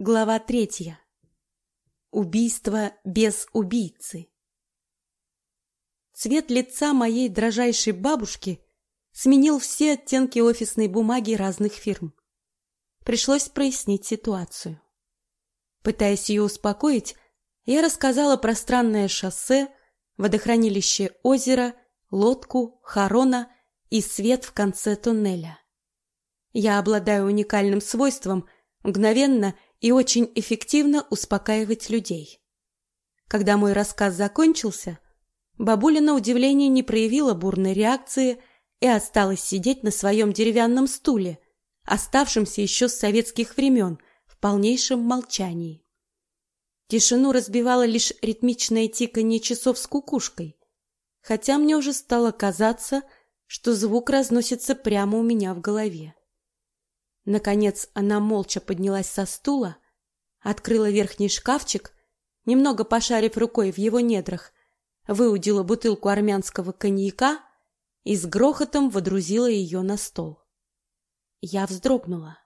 Глава третья. Убийство без убийцы. Цвет лица моей дрожайшей бабушки сменил все оттенки офисной бумаги разных фирм. Пришлось прояснить ситуацию. Пытаясь ее успокоить, я рассказала про странное шоссе, водохранилище озера, лодку, хорона и свет в конце туннеля. Я обладаю уникальным свойством мгновенно и очень эффективно успокаивать людей. Когда мой рассказ закончился, бабуля на удивление не проявила бурной реакции и осталась сидеть на своем деревянном стуле, оставшемся еще с советских времен, в полнейшем молчании. Тишину разбивало лишь ритмичное тиканье часов с кукушкой, хотя мне уже стало казаться, что звук разносится прямо у меня в голове. Наконец она молча поднялась со стула, открыла верхний шкафчик, немного пошарив рукой в его недрах, выудила бутылку армянского коньяка и с грохотом водрузила ее на стол. Я вздрогнула.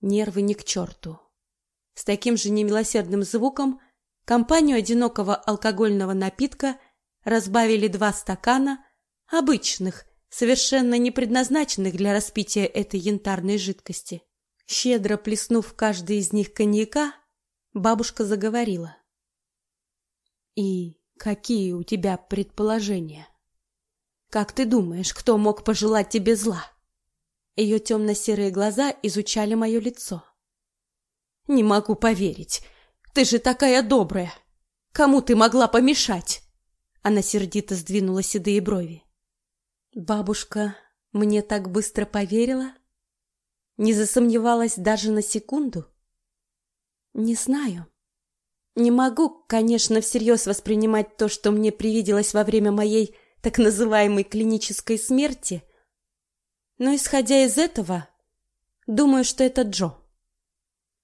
Нервы ни к черту. С таким же немилосердным звуком компанию одинокого алкогольного напитка разбавили два стакана обычных, совершенно не предназначенных для распития этой янтарной жидкости. Щедро плеснув каждый из них коньяка, бабушка заговорила. «И какие у тебя предположения? Как ты думаешь, кто мог пожелать тебе зла?» Ее темно-серые глаза изучали мое лицо. «Не могу поверить. Ты же такая добрая. Кому ты могла помешать?» Она сердито сдвинула седые брови. Бабушка мне так быстро поверила? Не засомневалась даже на секунду? Не знаю. Не могу, конечно, всерьез воспринимать то, что мне привиделось во время моей так называемой клинической смерти, но, исходя из этого, думаю, что это Джо.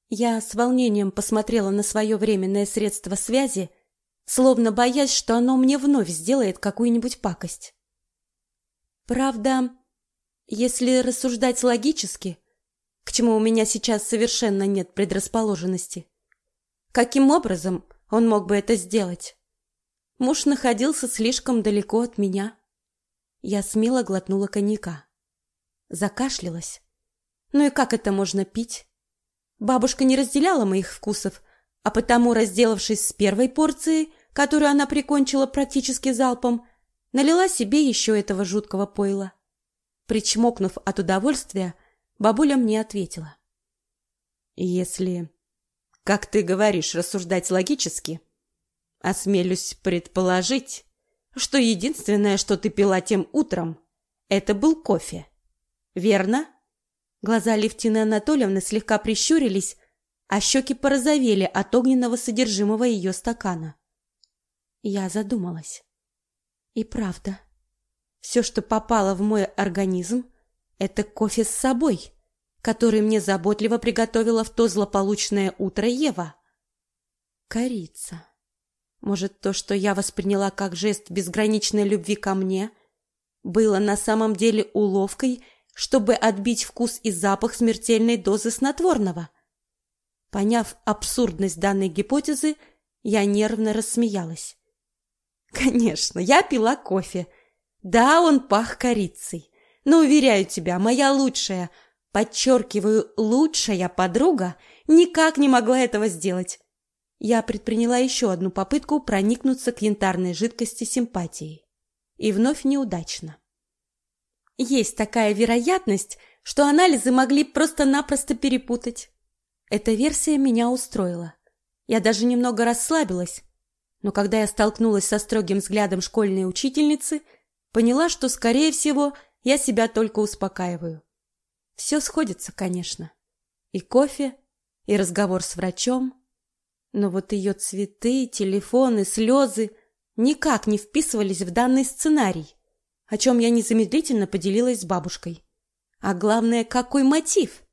Я с волнением посмотрела на свое временное средство связи, словно боясь, что оно мне вновь сделает какую-нибудь пакость. Правда, если рассуждать логически, к чему у меня сейчас совершенно нет предрасположенности, каким образом он мог бы это сделать? Муж находился слишком далеко от меня. Я смело глотнула коньяка. Закашлялась. Ну и как это можно пить? Бабушка не разделяла моих вкусов, а потому, разделавшись с первой порцией, которую она прикончила практически залпом, налила себе еще этого жуткого пойла. Причмокнув от удовольствия, бабуля мне ответила. «Если, как ты говоришь, рассуждать логически, осмелюсь предположить, что единственное, что ты пила тем утром, это был кофе. Верно?» Глаза Левтины Анатольевны слегка прищурились, а щеки порозовели от огненного содержимого ее стакана. Я задумалась. И правда, все, что попало в мой организм, это кофе с собой, который мне заботливо приготовила в то злополучное утро Ева. Корица. Может, то, что я восприняла как жест безграничной любви ко мне, было на самом деле уловкой, чтобы отбить вкус и запах смертельной дозы снотворного. Поняв абсурдность данной гипотезы, я нервно рассмеялась. Конечно, я пила кофе. Да, он пах корицей. Но, уверяю тебя, моя лучшая, подчеркиваю, лучшая подруга никак не могла этого сделать. Я предприняла еще одну попытку проникнуться к янтарной жидкости симпатией. И вновь неудачно. Есть такая вероятность, что анализы могли просто-напросто перепутать. Эта версия меня устроила. Я даже немного расслабилась, но когда я столкнулась со строгим взглядом школьной учительницы, поняла, что, скорее всего, я себя только успокаиваю. Все сходится, конечно. И кофе, и разговор с врачом. Но вот ее цветы, телефоны, слезы никак не вписывались в данный сценарий, о чем я незамедлительно поделилась с бабушкой. А главное, какой мотив?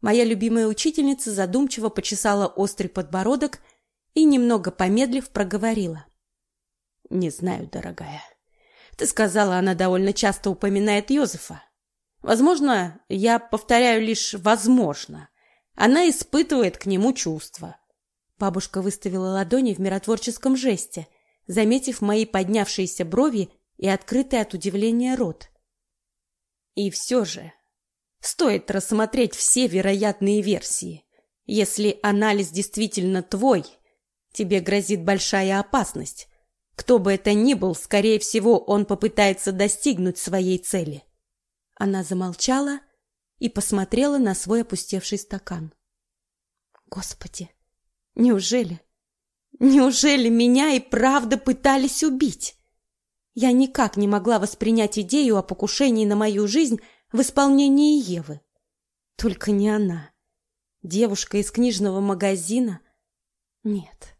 Моя любимая учительница задумчиво почесала острый подбородок и, немного помедлив, проговорила. «Не знаю, дорогая. Ты сказала, она довольно часто упоминает Йозефа. Возможно, я повторяю лишь «возможно». она испытывает к нему чувства. Бабушка выставила ладони в миротворческом жесте, заметив мои поднявшиеся брови и открытый от удивления рот. И все же стоит рассмотреть все вероятные версии. Если анализ действительно твой, тебе грозит большая опасность. Кто бы это ни был, скорее всего, он попытается достигнуть своей цели. Она замолчала и посмотрела на свой опустевший стакан. Господи, неужели, неужели меня и правда пытались убить? Я никак не могла воспринять идею о покушении на мою жизнь в исполнении Евы. Только не она. Девушка из книжного магазина? Нет.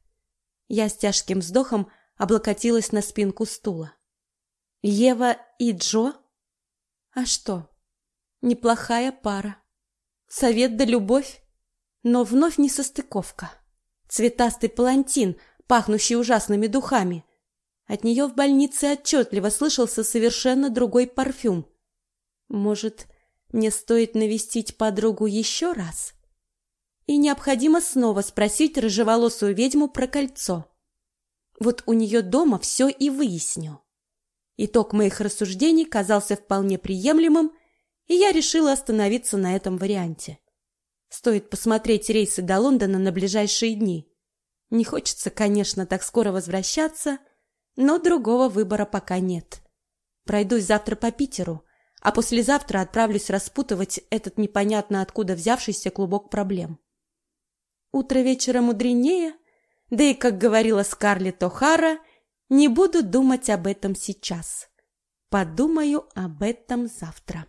Я с тяжким вздохом облокотилась на спинку стула. Ева и Джо? А что? Неплохая пара. Совет да любовь, но вновь не состыковка. Цветастый палантин, пахнущий ужасными духами. От нее в больнице отчетливо слышался совершенно другой парфюм. Может, мне стоит навестить подругу еще раз? И необходимо снова спросить рыжеволосую ведьму про кольцо. Вот у нее дома все и выясню. Итог моих рассуждений казался вполне приемлемым, и я решила остановиться на этом варианте. Стоит посмотреть рейсы до Лондона на ближайшие дни. Не хочется, конечно, так скоро возвращаться, но другого выбора пока нет. Пройдусь завтра по Питеру, а послезавтра отправлюсь распутывать этот непонятно откуда взявшийся клубок проблем. Утро вечера мудренее, да и, как говорила Скарлетт О'Хара, не буду думать об этом сейчас. Подумаю об этом завтра.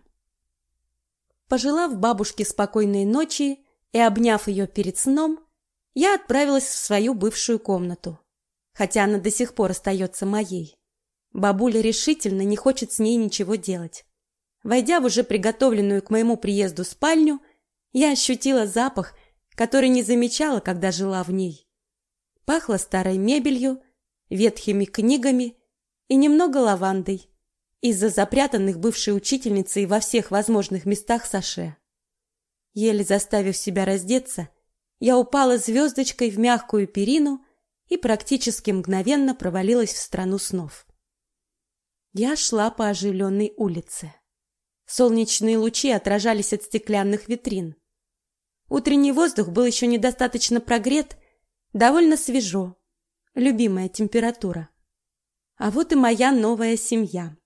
Пожелав бабушке спокойной ночи и обняв ее перед сном, я отправилась в свою бывшую комнату, хотя она до сих пор остается моей. Бабуля решительно не хочет с ней ничего делать. Войдя в уже приготовленную к моему приезду спальню, я ощутила запах, который не замечала, когда жила в ней. Пахло старой мебелью, ветхими книгами и немного лавандой из-за запрятанных бывшей учительницей во всех возможных местах саше. Еле заставив себя раздеться, я упала звездочкой в мягкую перину и практически мгновенно провалилась в страну снов. Я шла по оживленной улице. Солнечные лучи отражались от стеклянных витрин. Утренний воздух был еще недостаточно прогрет, Довольно свежо. Любимая температура. А вот и моя новая семья.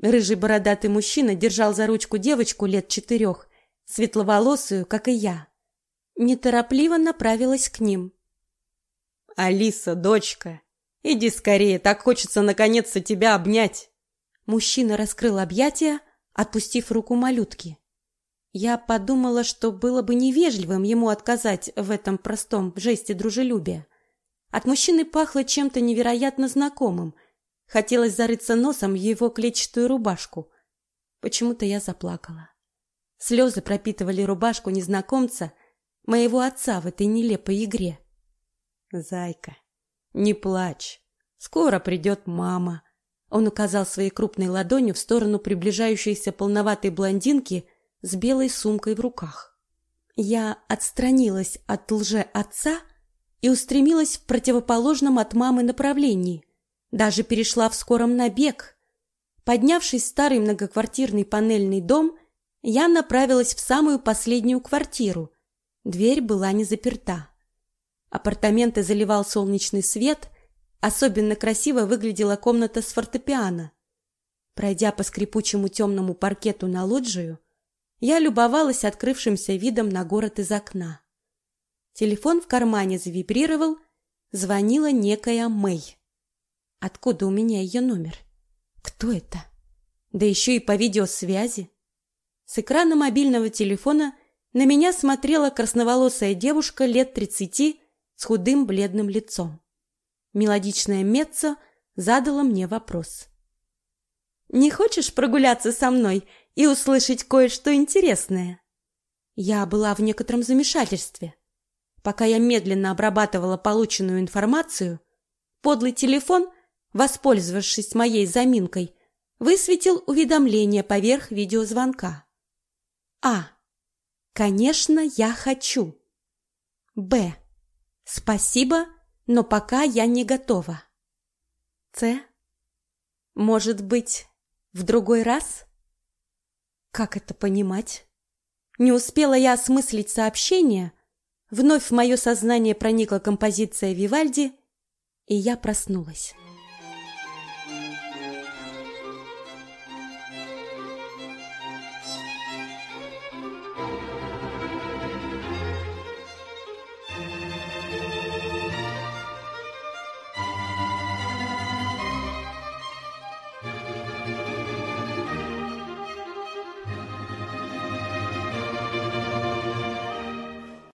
Рыжий бородатый мужчина держал за ручку девочку лет четырех, светловолосую, как и я. Неторопливо направилась к ним. «Алиса, дочка, иди скорее, так хочется наконец-то тебя обнять!» Мужчина раскрыл объятия, отпустив руку малютки. Я подумала, что было бы невежливым ему отказать в этом простом жесте дружелюбия. От мужчины пахло чем-то невероятно знакомым. Хотелось зарыться носом в его клетчатую рубашку. Почему-то я заплакала. Слезы пропитывали рубашку незнакомца, моего отца в этой нелепой игре. Зайка, не плачь. Скоро придет мама. Он указал своей крупной ладонью в сторону приближающейся полноватой блондинки с белой сумкой в руках. Я отстранилась от лже-отца и устремилась в противоположном от мамы направлении, даже перешла в скором на бег. Поднявшись в старый многоквартирный панельный дом, я направилась в самую последнюю квартиру. Дверь была не заперта. Апартаменты заливал солнечный свет, особенно красиво выглядела комната с фортепиано. Пройдя по скрипучему темному паркету на лоджию, я любовалась открывшимся видом на город из окна. Телефон в кармане завибрировал, звонила некая Мэй. Откуда у меня ее номер? Кто это? Да еще и по видеосвязи. С экрана мобильного телефона на меня смотрела красноволосая девушка лет тридцати с худым бледным лицом. Мелодичная Меца задала мне вопрос. «Не хочешь прогуляться со мной и услышать кое-что интересное. Я была в некотором замешательстве. Пока я медленно обрабатывала полученную информацию, подлый телефон, воспользовавшись моей заминкой, высветил уведомление поверх видеозвонка. А. Конечно, я хочу. Б. Спасибо, но пока я не готова. С. Может быть, в другой раз? Как это понимать? Не успела я осмыслить сообщение, вновь в мое сознание проникла композиция Вивальди, и я проснулась.